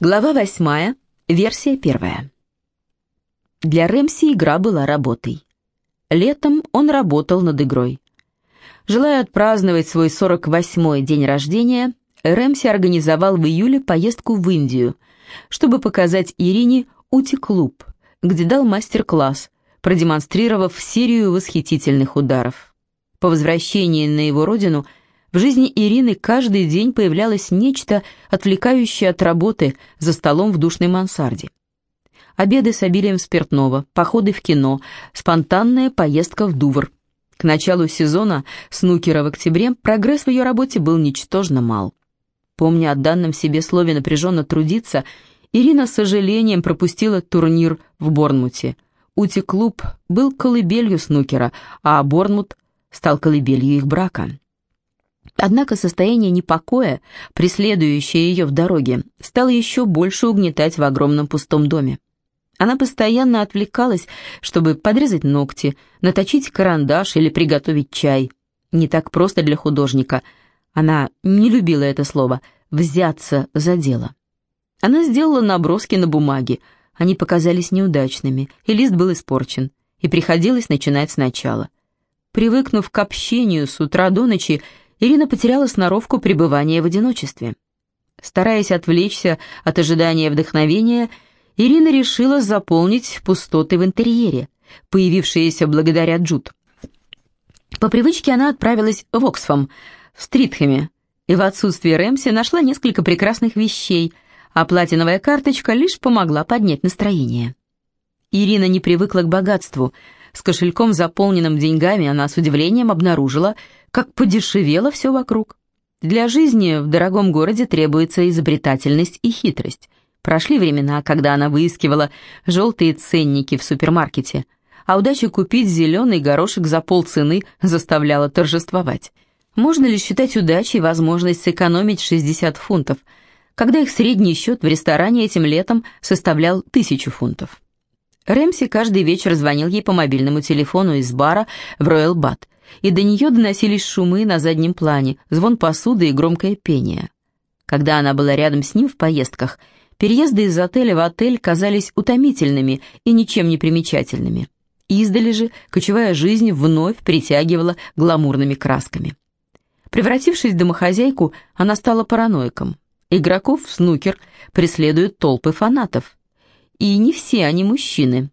Глава восьмая, версия первая. Для Рэмси игра была работой. Летом он работал над игрой. Желая отпраздновать свой 48-й день рождения, Рэмси организовал в июле поездку в Индию, чтобы показать Ирине Ути-клуб, где дал мастер-класс, продемонстрировав серию восхитительных ударов. По возвращении на его родину – в жизни Ирины каждый день появлялось нечто, отвлекающее от работы за столом в душной мансарде. Обеды с обилием спиртного, походы в кино, спонтанная поездка в Дувр. К началу сезона снукера в октябре прогресс в ее работе был ничтожно мал. Помня о данном себе слове напряженно трудиться, Ирина с сожалением пропустила турнир в Борнмуте. Ути-клуб был колыбелью снукера, а Борнмут стал колыбелью их брака. Однако состояние непокоя, преследующее ее в дороге, стало еще больше угнетать в огромном пустом доме. Она постоянно отвлекалась, чтобы подрезать ногти, наточить карандаш или приготовить чай. Не так просто для художника. Она не любила это слово «взяться за дело». Она сделала наброски на бумаге, они показались неудачными, и лист был испорчен, и приходилось начинать сначала. Привыкнув к общению с утра до ночи, Ирина потеряла сноровку пребывания в одиночестве. Стараясь отвлечься от ожидания вдохновения, Ирина решила заполнить пустоты в интерьере, появившиеся благодаря Джуд. По привычке она отправилась в Оксфам, в Стритхэме, и в отсутствие Рэмси нашла несколько прекрасных вещей, а платиновая карточка лишь помогла поднять настроение. Ирина не привыкла к богатству. С кошельком, заполненным деньгами, она с удивлением обнаружила, как подешевело все вокруг. Для жизни в дорогом городе требуется изобретательность и хитрость. Прошли времена, когда она выискивала желтые ценники в супермаркете, а удача купить зеленый горошек за полцены заставляла торжествовать. Можно ли считать удачей возможность сэкономить 60 фунтов, когда их средний счет в ресторане этим летом составлял тысячу фунтов? Рэмси каждый вечер звонил ей по мобильному телефону из бара в Роyal Бат – и до нее доносились шумы на заднем плане, звон посуды и громкое пение. Когда она была рядом с ним в поездках, переезды из отеля в отель казались утомительными и ничем не примечательными. Издали же кочевая жизнь вновь притягивала гламурными красками. Превратившись в домохозяйку, она стала параноиком. Игроков в снукер преследуют толпы фанатов. И не все они мужчины.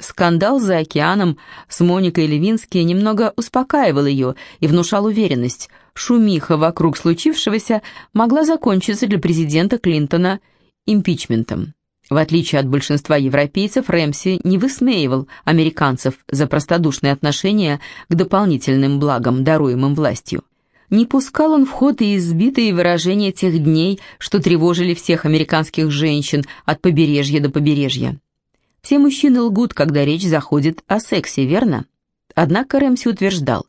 Скандал за океаном с Моникой Левински немного успокаивал ее и внушал уверенность. Шумиха вокруг случившегося могла закончиться для президента Клинтона импичментом. В отличие от большинства европейцев, Рэмси не высмеивал американцев за простодушное отношение к дополнительным благам, даруемым властью. Не пускал он в ход и избитые выражения тех дней, что тревожили всех американских женщин от побережья до побережья. Все мужчины лгут, когда речь заходит о сексе, верно? Однако Рэмси утверждал,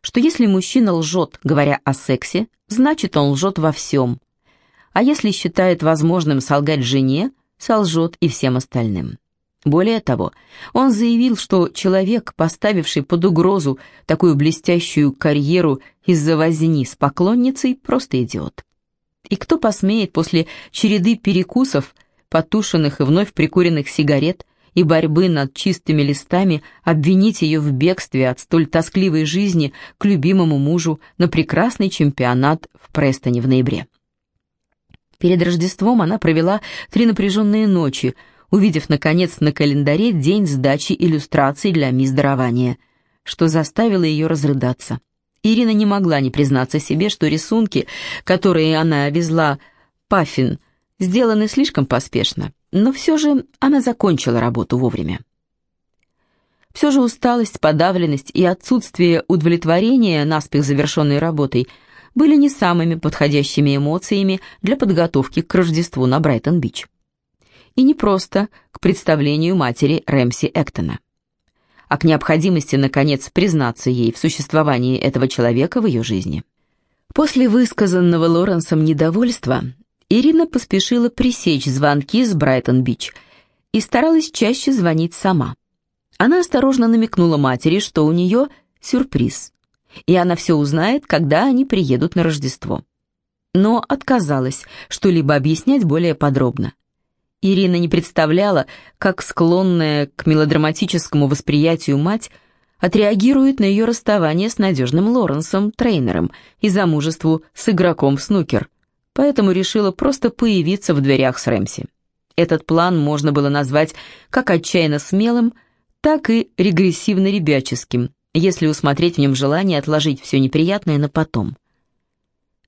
что если мужчина лжет, говоря о сексе, значит он лжет во всем. А если считает возможным солгать жене, солжет и всем остальным. Более того, он заявил, что человек, поставивший под угрозу такую блестящую карьеру из-за возни с поклонницей, просто идиот. И кто посмеет после череды перекусов, потушенных и вновь прикуренных сигарет, и борьбы над чистыми листами обвинить ее в бегстве от столь тоскливой жизни к любимому мужу на прекрасный чемпионат в Престоне в ноябре. Перед Рождеством она провела три напряженные ночи, увидев, наконец, на календаре день сдачи иллюстраций для мисс Дарования, что заставило ее разрыдаться. Ирина не могла не признаться себе, что рисунки, которые она везла Паффин, сделаны слишком поспешно. Но все же она закончила работу вовремя. Все же усталость, подавленность и отсутствие удовлетворения наспех завершенной работой были не самыми подходящими эмоциями для подготовки к Рождеству на Брайтон-Бич. И не просто к представлению матери Рэмси Эктона, а к необходимости, наконец, признаться ей в существовании этого человека в ее жизни. После высказанного Лоренсом недовольства Ирина поспешила пресечь звонки с Брайтон-Бич и старалась чаще звонить сама. Она осторожно намекнула матери, что у нее сюрприз, и она все узнает, когда они приедут на Рождество. Но отказалась что-либо объяснять более подробно. Ирина не представляла, как склонная к мелодраматическому восприятию мать отреагирует на ее расставание с надежным Лоренсом, тренером, и замужеству с игроком в снукер, поэтому решила просто появиться в дверях с Рэмси. Этот план можно было назвать как отчаянно смелым, так и регрессивно-ребяческим, если усмотреть в нем желание отложить все неприятное на потом.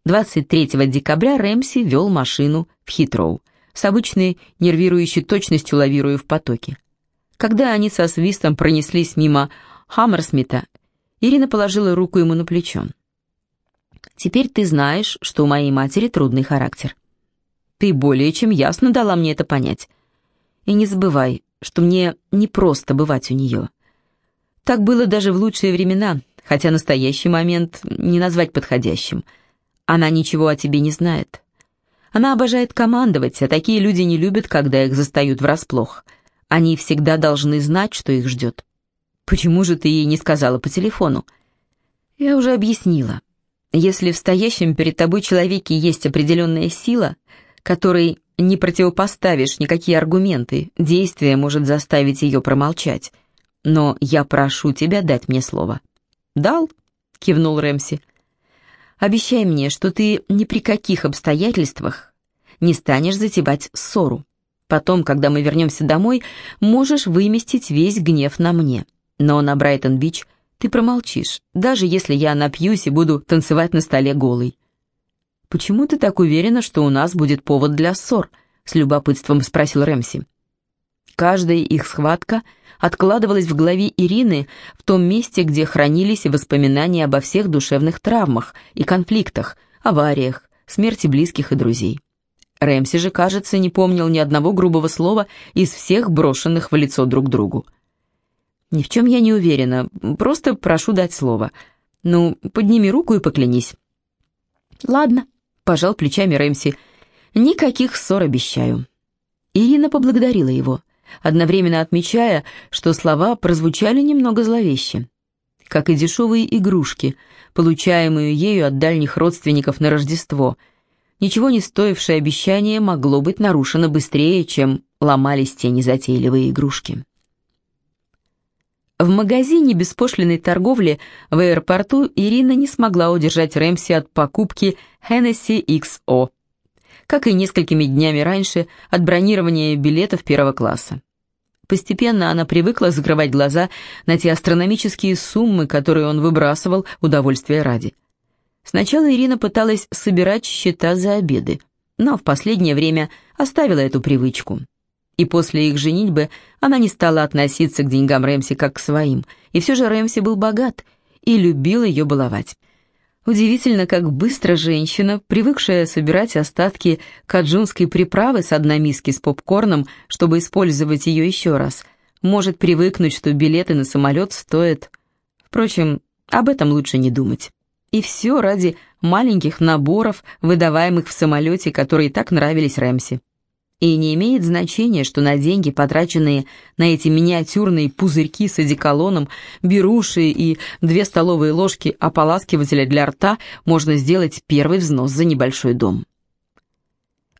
23 декабря Рэмси вел машину в Хитроу, с обычной нервирующей точностью лавируя в потоке. Когда они со свистом пронеслись мимо Хаммерсмита, Ирина положила руку ему на плечо. «Теперь ты знаешь, что у моей матери трудный характер. Ты более чем ясно дала мне это понять. И не забывай, что мне не просто бывать у нее. Так было даже в лучшие времена, хотя настоящий момент не назвать подходящим — она ничего о тебе не знает. Она обожает командовать, а такие люди не любят, когда их застают врасплох. Они всегда должны знать, что их ждет. Почему же ты ей не сказала по телефону? Я уже объяснила. Если в стоящем перед тобой человеке есть определенная сила, которой не противопоставишь никакие аргументы, действие может заставить ее промолчать. Но я прошу тебя дать мне слово. «Дал?» — кивнул Рэмси. Обещай мне, что ты ни при каких обстоятельствах не станешь затевать ссору. Потом, когда мы вернемся домой, можешь выместить весь гнев на мне. Но на Брайтон-Бич ты промолчишь, даже если я напьюсь и буду танцевать на столе голый. «Почему ты так уверена, что у нас будет повод для ссор?» — с любопытством спросил Рэмси. Каждая их схватка откладывалась в голове Ирины в том месте, где хранились воспоминания обо всех душевных травмах и конфликтах, авариях, смерти близких и друзей. Рэмси же, кажется, не помнил ни одного грубого слова из всех брошенных в лицо друг другу. «Ни в чем я не уверена, просто прошу дать слово. Ну, подними руку и поклянись». «Ладно», — пожал плечами Рэмси, — «никаких ссор обещаю». Ирина поблагодарила его одновременно отмечая, что слова прозвучали немного зловеще. Как и дешевые игрушки, получаемые ею от дальних родственников на Рождество. Ничего не стоившее обещание могло быть нарушено быстрее, чем ломались те незатейливые игрушки. В магазине беспошлиной торговли в аэропорту Ирина не смогла удержать Рэмси от покупки Hennessy XO как и несколькими днями раньше от бронирования билетов первого класса. Постепенно она привыкла закрывать глаза на те астрономические суммы, которые он выбрасывал удовольствия ради. Сначала Ирина пыталась собирать счета за обеды, но в последнее время оставила эту привычку. И после их женитьбы она не стала относиться к деньгам Рэмси как к своим, и все же Рэмси был богат и любил ее баловать. Удивительно, как быстро женщина, привыкшая собирать остатки каджунской приправы с одной миски с попкорном, чтобы использовать ее еще раз, может привыкнуть, что билеты на самолет стоят. Впрочем, об этом лучше не думать. И все ради маленьких наборов, выдаваемых в самолете, которые так нравились Рэмси. И не имеет значения, что на деньги, потраченные на эти миниатюрные пузырьки с одеколоном, беруши и две столовые ложки ополаскивателя для рта, можно сделать первый взнос за небольшой дом.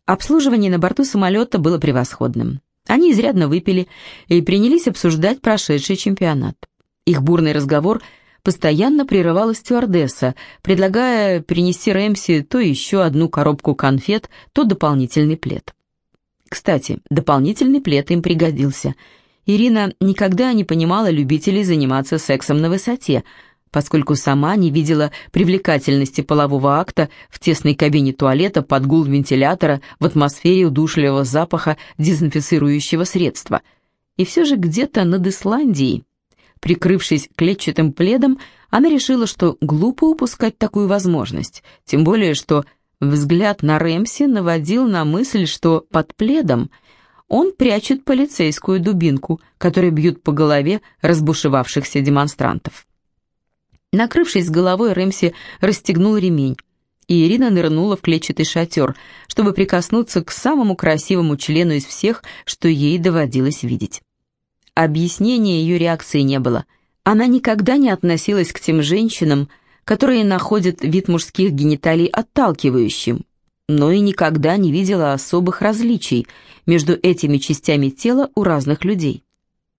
Обслуживание на борту самолета было превосходным. Они изрядно выпили и принялись обсуждать прошедший чемпионат. Их бурный разговор постоянно прерывала стюардесса, предлагая принести Рэмси то еще одну коробку конфет, то дополнительный плед. Кстати, дополнительный плед им пригодился. Ирина никогда не понимала любителей заниматься сексом на высоте, поскольку сама не видела привлекательности полового акта в тесной кабине туалета под гул вентилятора в атмосфере удушливого запаха дезинфицирующего средства. И все же где-то над Исландией, прикрывшись клетчатым пледом, она решила, что глупо упускать такую возможность, тем более что Взгляд на Рэмси наводил на мысль, что под пледом он прячет полицейскую дубинку, которой бьют по голове разбушевавшихся демонстрантов. Накрывшись головой, Рэмси расстегнул ремень, и Ирина нырнула в клетчатый шатер, чтобы прикоснуться к самому красивому члену из всех, что ей доводилось видеть. Объяснения ее реакции не было. Она никогда не относилась к тем женщинам, которые находят вид мужских гениталий отталкивающим, но и никогда не видела особых различий между этими частями тела у разных людей.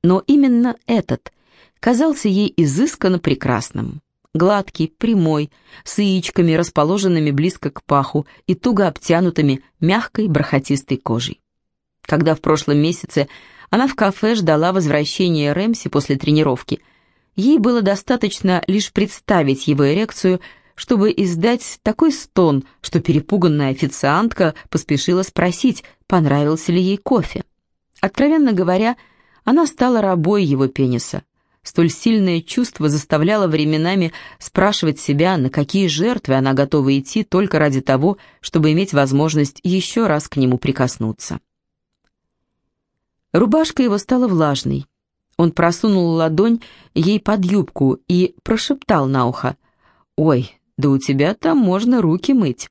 Но именно этот казался ей изысканно прекрасным. Гладкий, прямой, с яичками, расположенными близко к паху и туго обтянутыми мягкой бархатистой кожей. Когда в прошлом месяце она в кафе ждала возвращения Рэмси после тренировки, ей было достаточно лишь представить его эрекцию, чтобы издать такой стон, что перепуганная официантка поспешила спросить, понравился ли ей кофе. Откровенно говоря, она стала рабой его пениса. Столь сильное чувство заставляло временами спрашивать себя, на какие жертвы она готова идти только ради того, чтобы иметь возможность еще раз к нему прикоснуться. Рубашка его стала влажной. Он просунул ладонь ей под юбку и прошептал на ухо. «Ой, да у тебя там можно руки мыть».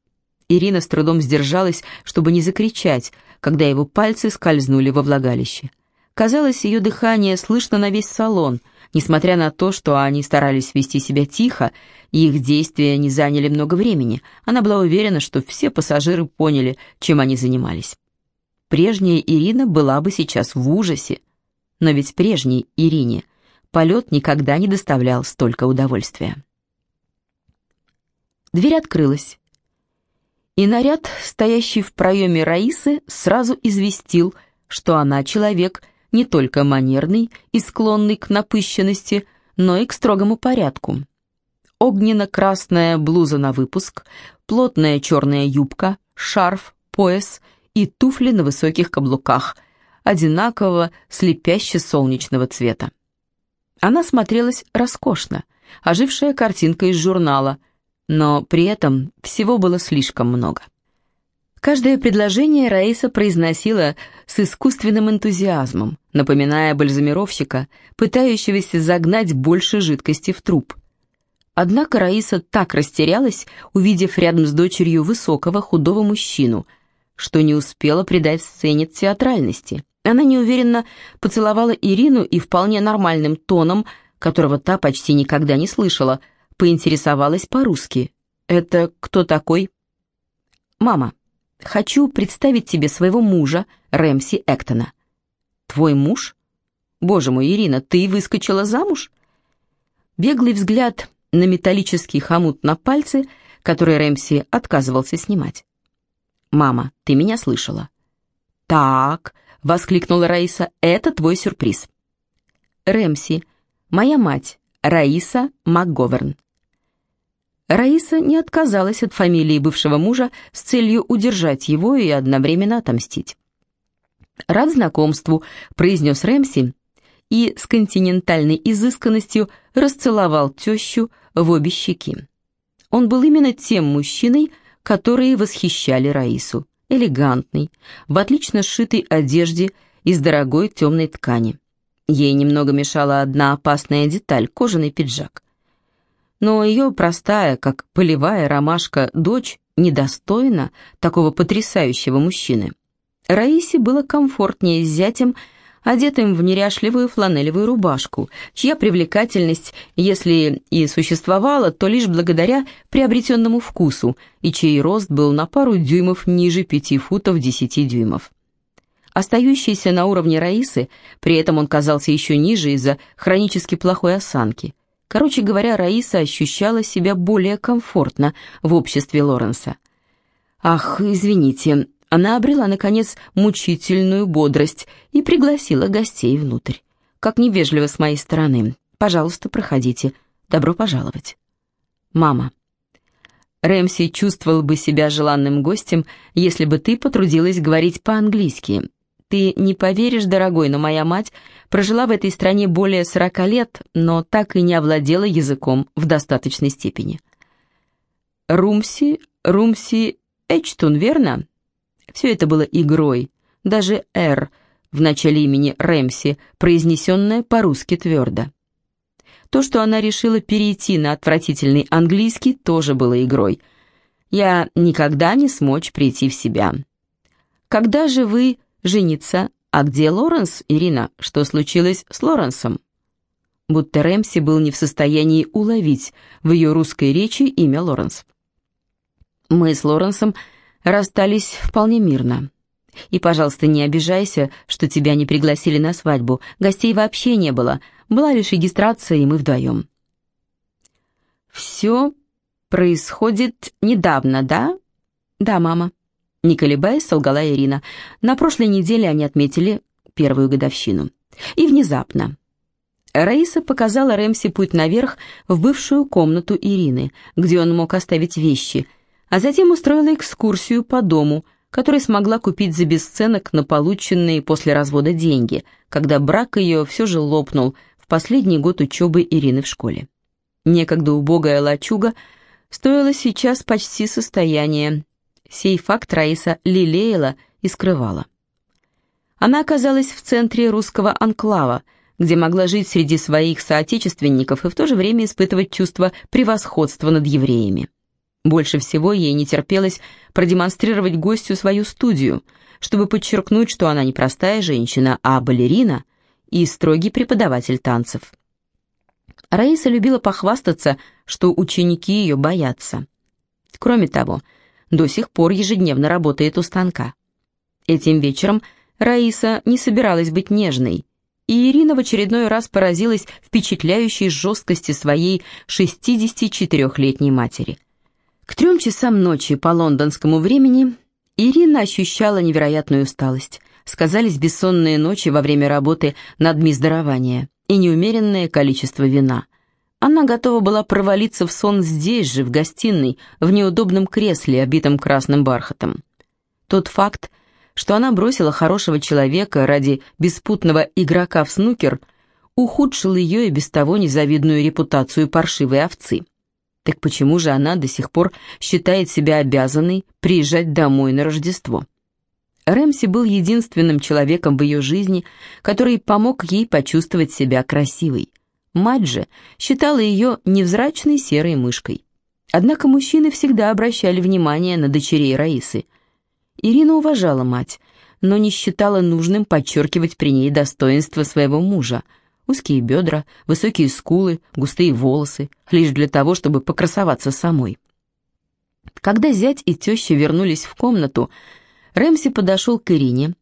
Ирина с трудом сдержалась, чтобы не закричать, когда его пальцы скользнули во влагалище. Казалось, ее дыхание слышно на весь салон, несмотря на то, что они старались вести себя тихо, и их действия не заняли много времени. Она была уверена, что все пассажиры поняли, чем они занимались. Прежняя Ирина была бы сейчас в ужасе, но ведь прежней Ирине полет никогда не доставлял столько удовольствия. Дверь открылась, и наряд, стоящий в проеме Раисы, сразу известил, что она человек не только манерный и склонный к напыщенности, но и к строгому порядку. Огненно-красная блуза на выпуск, плотная черная юбка, шарф, пояс и туфли на высоких каблуках, одинакового слепяще-солнечного цвета. Она смотрелась роскошно, ожившая картинка из журнала, но при этом всего было слишком много. Каждое предложение Раиса произносила с искусственным энтузиазмом, напоминая бальзамировщика, пытающегося загнать больше жидкости в труп. Однако Раиса так растерялась, увидев рядом с дочерью высокого худого мужчину – что не успела придать сцене театральности. Она неуверенно поцеловала Ирину и вполне нормальным тоном, которого та почти никогда не слышала, поинтересовалась по-русски. «Это кто такой?» «Мама, хочу представить тебе своего мужа, Рэмси Эктона». «Твой муж? Боже мой, Ирина, ты выскочила замуж?» Беглый взгляд на металлический хомут на пальце, который Рэмси отказывался снимать. «Мама, ты меня слышала?» «Так», — воскликнула Раиса, — «это твой сюрприз». «Рэмси, моя мать, Раиса МакГоверн». Раиса не отказалась от фамилии бывшего мужа с целью удержать его и одновременно отомстить. «Рад знакомству», — произнес Рэмси и с континентальной изысканностью расцеловал тещу в обе щеки. Он был именно тем мужчиной, которые восхищали Раису. Элегантный, в отлично сшитой одежде из дорогой темной ткани. Ей немного мешала одна опасная деталь – кожаный пиджак. Но ее простая, как полевая ромашка, дочь недостойна такого потрясающего мужчины. Раисе было комфортнее с зятем – одетым в неряшливую фланелевую рубашку, чья привлекательность, если и существовала, то лишь благодаря приобретенному вкусу, и чей рост был на пару дюймов ниже пяти футов десяти дюймов. Остающийся на уровне Раисы, при этом он казался еще ниже из-за хронически плохой осанки. Короче говоря, Раиса ощущала себя более комфортно в обществе Лоренса. «Ах, извините, она обрела, наконец, мучительную бодрость и пригласила гостей внутрь. Как невежливо с моей стороны. Пожалуйста, проходите. Добро пожаловать. Мама. Рэмси чувствовал бы себя желанным гостем, если бы ты потрудилась говорить по-английски. Ты не поверишь, дорогой, но моя мать прожила в этой стране более сорока лет, но так и не овладела языком в достаточной степени. Румси, Румси Эчтун, верно? Все это было игрой. Даже «Р» в начале имени Рэмси, произнесенное по-русски твердо. То, что она решила перейти на отвратительный английский, тоже было игрой. Я никогда не смочь прийти в себя. Когда же вы жениться? А где Лоренс, Ирина? Что случилось с Лоренсом? Будто Рэмси был не в состоянии уловить в ее русской речи имя Лоренс. Мы с Лоренсом расстались вполне мирно. И, пожалуйста, не обижайся, что тебя не пригласили на свадьбу. Гостей вообще не было. Была лишь регистрация, и мы вдвоем. Все происходит недавно, да? Да, мама. Не колебаясь, солгала Ирина. На прошлой неделе они отметили первую годовщину. И внезапно. Раиса показала Рэмси путь наверх в бывшую комнату Ирины, где он мог оставить вещи, а затем устроила экскурсию по дому, который смогла купить за бесценок на полученные после развода деньги, когда брак ее все же лопнул в последний год учебы Ирины в школе. Некогда убогая лачуга стоила сейчас почти состояние. Сей факт Раиса лелеяла и скрывала. Она оказалась в центре русского анклава, где могла жить среди своих соотечественников и в то же время испытывать чувство превосходства над евреями. Больше всего ей не терпелось продемонстрировать гостю свою студию, чтобы подчеркнуть, что она не простая женщина, а балерина и строгий преподаватель танцев. Раиса любила похвастаться, что ученики ее боятся. Кроме того, до сих пор ежедневно работает у станка. Этим вечером Раиса не собиралась быть нежной, и Ирина в очередной раз поразилась впечатляющей жесткости своей 64-летней матери. К трем часам ночи по лондонскому времени Ирина ощущала невероятную усталость. Сказались бессонные ночи во время работы над мисс и неумеренное количество вина. Она готова была провалиться в сон здесь же, в гостиной, в неудобном кресле, обитом красным бархатом. Тот факт, что она бросила хорошего человека ради беспутного игрока в снукер, ухудшил ее и без того незавидную репутацию паршивой овцы. Так почему же она до сих пор считает себя обязанной приезжать домой на Рождество? Рэмси был единственным человеком в ее жизни, который помог ей почувствовать себя красивой. Мать же считала ее невзрачной серой мышкой. Однако мужчины всегда обращали внимание на дочерей Раисы. Ирина уважала мать, но не считала нужным подчеркивать при ней достоинство своего мужа. Узкие бедра, высокие скулы, густые волосы, лишь для того, чтобы покрасоваться самой. Когда зять и теща вернулись в комнату, Рэмси подошел к Ирине,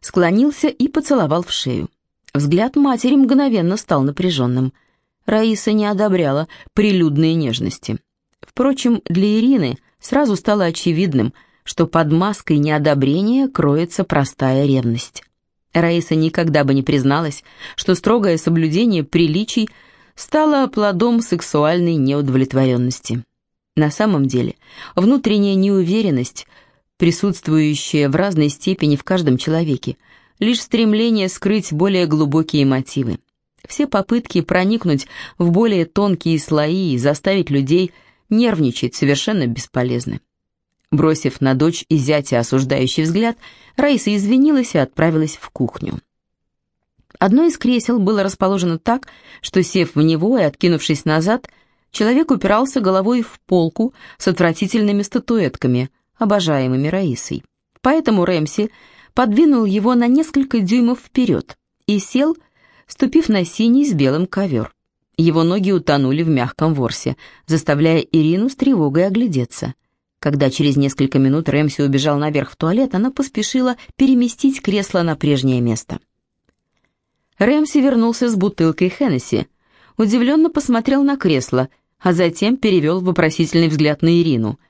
склонился и поцеловал в шею. Взгляд матери мгновенно стал напряженным. Раиса не одобряла прилюдные нежности. Впрочем, для Ирины сразу стало очевидным, что под маской неодобрения кроется простая ревность. Раиса никогда бы не призналась, что строгое соблюдение приличий стало плодом сексуальной неудовлетворенности. На самом деле, внутренняя неуверенность присутствующее в разной степени в каждом человеке, лишь стремление скрыть более глубокие мотивы. Все попытки проникнуть в более тонкие слои и заставить людей нервничать совершенно бесполезны. Бросив на дочь и зятя осуждающий взгляд, Раиса извинилась и отправилась в кухню. Одно из кресел было расположено так, что, сев в него и откинувшись назад, человек упирался головой в полку с отвратительными статуэтками – обожаемыми Раисой. Поэтому Рэмси подвинул его на несколько дюймов вперед и сел, ступив на синий с белым ковер. Его ноги утонули в мягком ворсе, заставляя Ирину с тревогой оглядеться. Когда через несколько минут Рэмси убежал наверх в туалет, она поспешила переместить кресло на прежнее место. Рэмси вернулся с бутылкой Хеннесси, удивленно посмотрел на кресло, а затем перевел вопросительный взгляд на Ирину –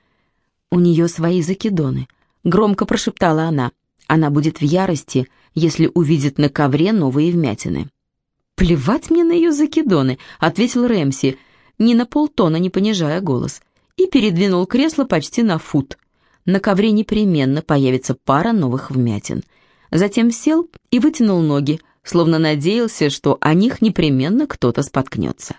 «У нее свои закидоны», — громко прошептала она. «Она будет в ярости, если увидит на ковре новые вмятины». «Плевать мне на ее закидоны», — ответил Рэмси, ни на полтона не понижая голос, и передвинул кресло почти на фут. На ковре непременно появится пара новых вмятин. Затем сел и вытянул ноги, словно надеялся, что о них непременно кто-то споткнется.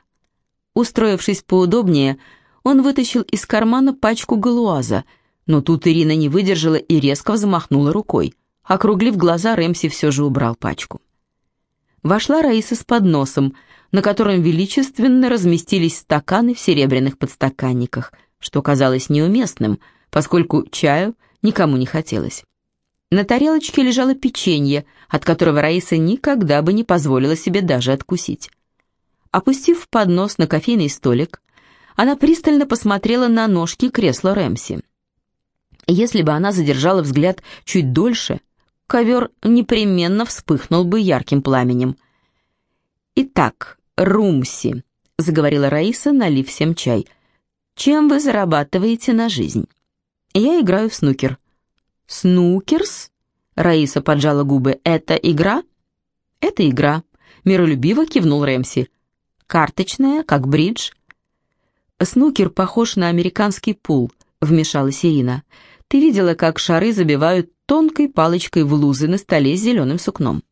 Устроившись поудобнее, он вытащил из кармана пачку галуаза, но тут Ирина не выдержала и резко взмахнула рукой. Округлив глаза, Рэмси все же убрал пачку. Вошла Раиса с подносом, на котором величественно разместились стаканы в серебряных подстаканниках, что казалось неуместным, поскольку чаю никому не хотелось. На тарелочке лежало печенье, от которого Раиса никогда бы не позволила себе даже откусить. Опустив поднос на кофейный столик, она пристально посмотрела на ножки кресла Рэмси. Если бы она задержала взгляд чуть дольше, ковер непременно вспыхнул бы ярким пламенем. «Итак, Румси», — заговорила Раиса, налив всем чай, — «чем вы зарабатываете на жизнь?» «Я играю в снукер». «Снукерс?» — Раиса поджала губы. «Это игра?» «Это игра», — миролюбиво кивнул Рэмси. «Карточная, как бридж». «Снукер похож на американский пул», — вмешалась Ирина. «Ты видела, как шары забивают тонкой палочкой в лузы на столе с зеленым сукном?»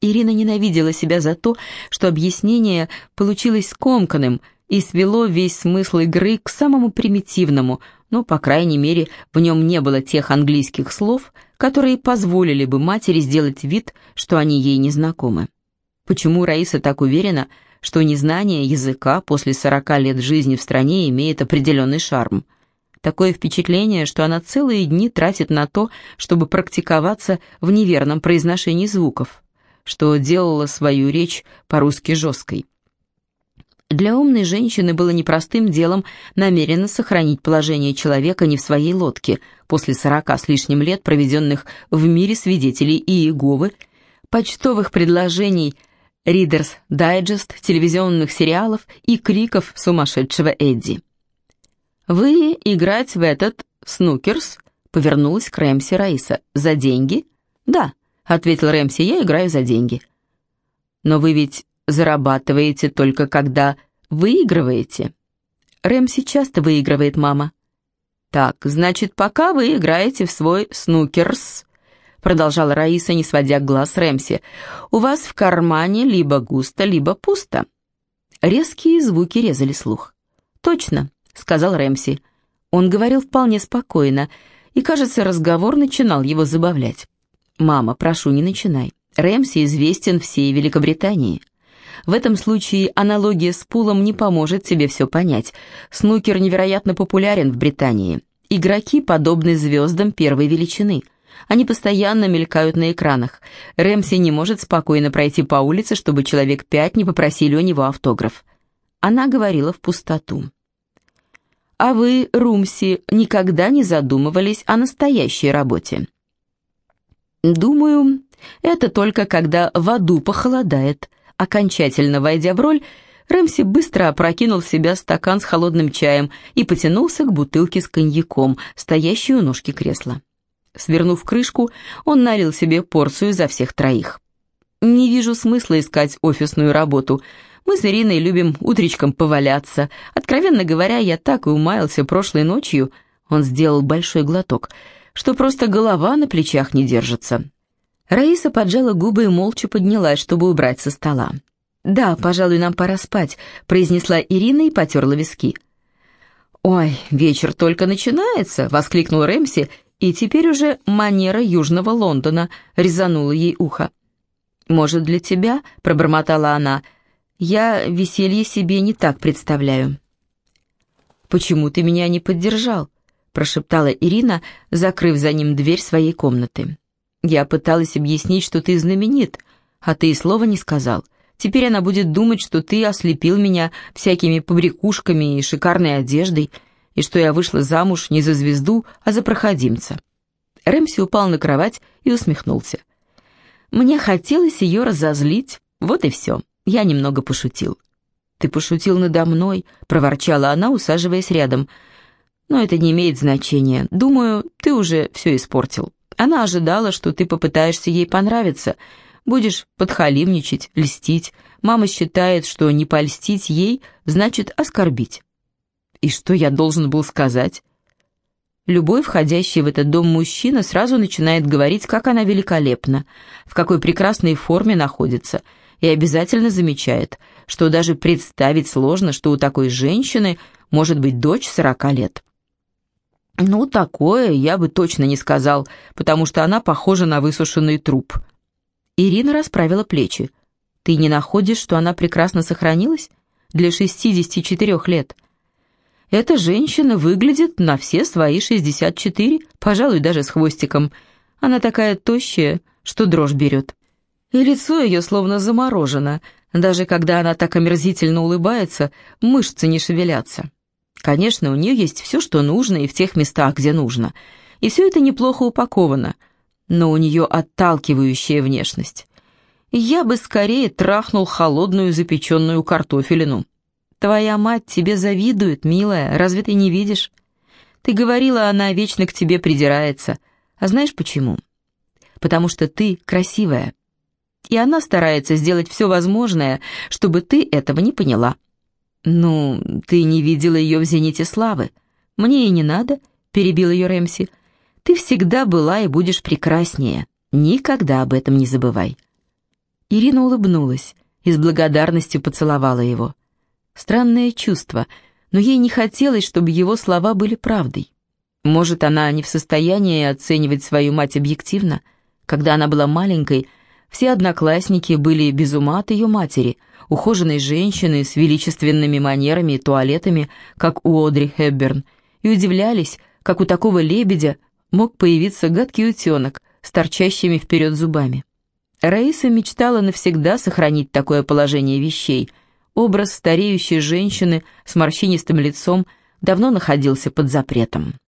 Ирина ненавидела себя за то, что объяснение получилось скомканным и свело весь смысл игры к самому примитивному, но, по крайней мере, в нем не было тех английских слов, которые позволили бы матери сделать вид, что они ей не знакомы. Почему Раиса так уверена, что незнание языка после 40 лет жизни в стране имеет определенный шарм? Такое впечатление, что она целые дни тратит на то, чтобы практиковаться в неверном произношении звуков, что делала свою речь по-русски жесткой. Для умной женщины было непростым делом намеренно сохранить положение человека не в своей лодке после сорока с лишним лет, проведенных в мире свидетелей Иеговы, почтовых предложений Reader's Digest, телевизионных сериалов и криков сумасшедшего Эдди. «Вы играть в этот снукерс?» — повернулась к Рэмси Раиса. «За деньги?» «Да», — ответил Рэмси, — «я играю за деньги». «Но вы ведь зарабатываете только когда выигрываете. Рэмси часто выигрывает, мама. Так, значит, пока вы играете в свой снукерс, продолжала Раиса, не сводя глаз Рэмси, у вас в кармане либо густо, либо пусто. Резкие звуки резали слух. Точно, сказал Рэмси. Он говорил вполне спокойно, и, кажется, разговор начинал его забавлять. «Мама, прошу, не начинай. Рэмси известен всей Великобритании. В этом случае аналогия с пулом не поможет тебе все понять. Снукер невероятно популярен в Британии. Игроки подобны звездам первой величины. Они постоянно мелькают на экранах. Рэмси не может спокойно пройти по улице, чтобы человек пять не попросили у него автограф. Она говорила в пустоту. «А вы, Румси, никогда не задумывались о настоящей работе?» «Думаю, это только когда в аду похолодает», Окончательно войдя в роль, Рэмси быстро опрокинул в себя стакан с холодным чаем и потянулся к бутылке с коньяком, стоящей у ножки кресла. Свернув крышку, он налил себе порцию за всех троих. «Не вижу смысла искать офисную работу. Мы с Ириной любим утречком поваляться. Откровенно говоря, я так и умаялся прошлой ночью...» Он сделал большой глоток, что просто голова на плечах не держится. Раиса поджала губы и молча поднялась, чтобы убрать со стола. «Да, пожалуй, нам пора спать», — произнесла Ирина и потерла виски. «Ой, вечер только начинается», — воскликнул Рэмси, и теперь уже манера Южного Лондона резанула ей ухо. «Может, для тебя?» — пробормотала она. «Я веселье себе не так представляю». «Почему ты меня не поддержал?» — прошептала Ирина, закрыв за ним дверь своей комнаты. Я пыталась объяснить, что ты знаменит, а ты и слова не сказал. Теперь она будет думать, что ты ослепил меня всякими побрякушками и шикарной одеждой, и что я вышла замуж не за звезду, а за проходимца». Рэмси упал на кровать и усмехнулся. «Мне хотелось ее разозлить, вот и все. Я немного пошутил». «Ты пошутил надо мной», — проворчала она, усаживаясь рядом. «Но это не имеет значения. Думаю, ты уже все испортил». Она ожидала, что ты попытаешься ей понравиться, будешь подхалимничать, льстить. Мама считает, что не польстить ей значит оскорбить. И что я должен был сказать? Любой входящий в этот дом мужчина сразу начинает говорить, как она великолепна, в какой прекрасной форме находится, и обязательно замечает, что даже представить сложно, что у такой женщины может быть дочь сорока лет. «Ну, такое я бы точно не сказал, потому что она похожа на высушенный труп». Ирина расправила плечи. «Ты не находишь, что она прекрасно сохранилась? Для 64 лет». «Эта женщина выглядит на все свои 64, пожалуй, даже с хвостиком. Она такая тощая, что дрожь берет. И лицо ее словно заморожено. Даже когда она так омерзительно улыбается, мышцы не шевелятся». Конечно, у нее есть все, что нужно, и в тех местах, где нужно. и все это неплохо упаковано, но у нее отталкивающая внешность. Я бы скорее трахнул холодную запеченную картофелину. Твоя мать тебе завидует, милая, разве ты не видишь? Ты говорила, она вечно к тебе придирается. А знаешь почему? Потому что ты красивая. И она старается сделать все возможное, чтобы ты этого не поняла. Ну, ты не видела ее в зените славы. Мне и не надо, перебил ее Рэмси. Ты всегда была и будешь прекраснее. Никогда об этом не забывай. Ирина улыбнулась и с благодарностью поцеловала его. Странное чувство, но ей не хотелось, чтобы его слова были правдой. Может, она не в состоянии оценивать свою мать объективно. Когда она была маленькой, все одноклассники были без ума от ее матери, ухоженной женщины с величественными манерами и туалетами, как у Одри Хепберн, и удивлялись, как у такого лебедя мог появиться гадкий утенок с торчащими вперед зубами. Раиса мечтала навсегда сохранить такое положение вещей – Образ стареющей женщины с морщинистым лицом давно находился под запретом.